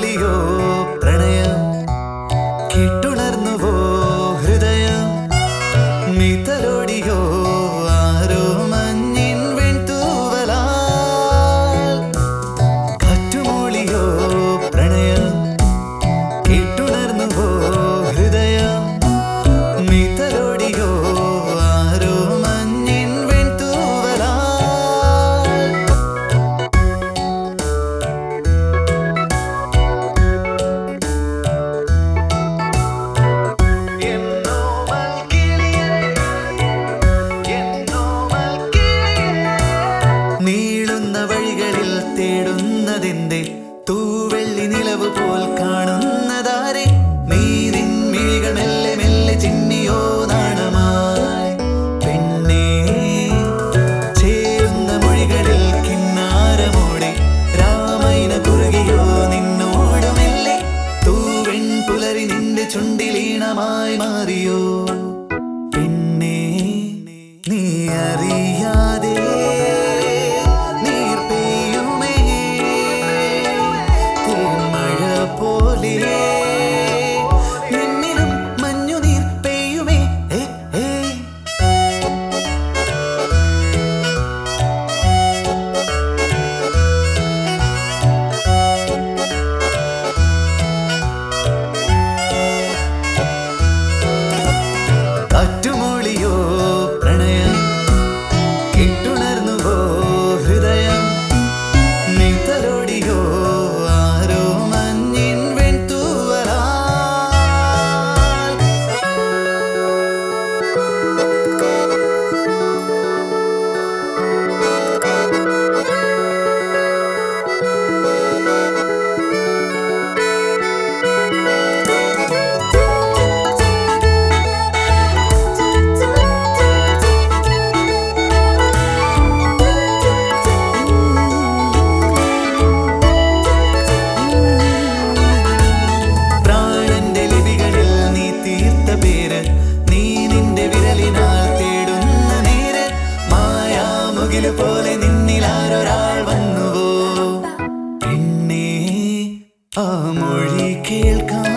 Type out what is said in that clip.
julio Tú കോകിൽ പോലെ നിന്നിലാരൊരാൾ വന്നുവോ? പിന്നെ ആ മൊഴി കേൾക്കാം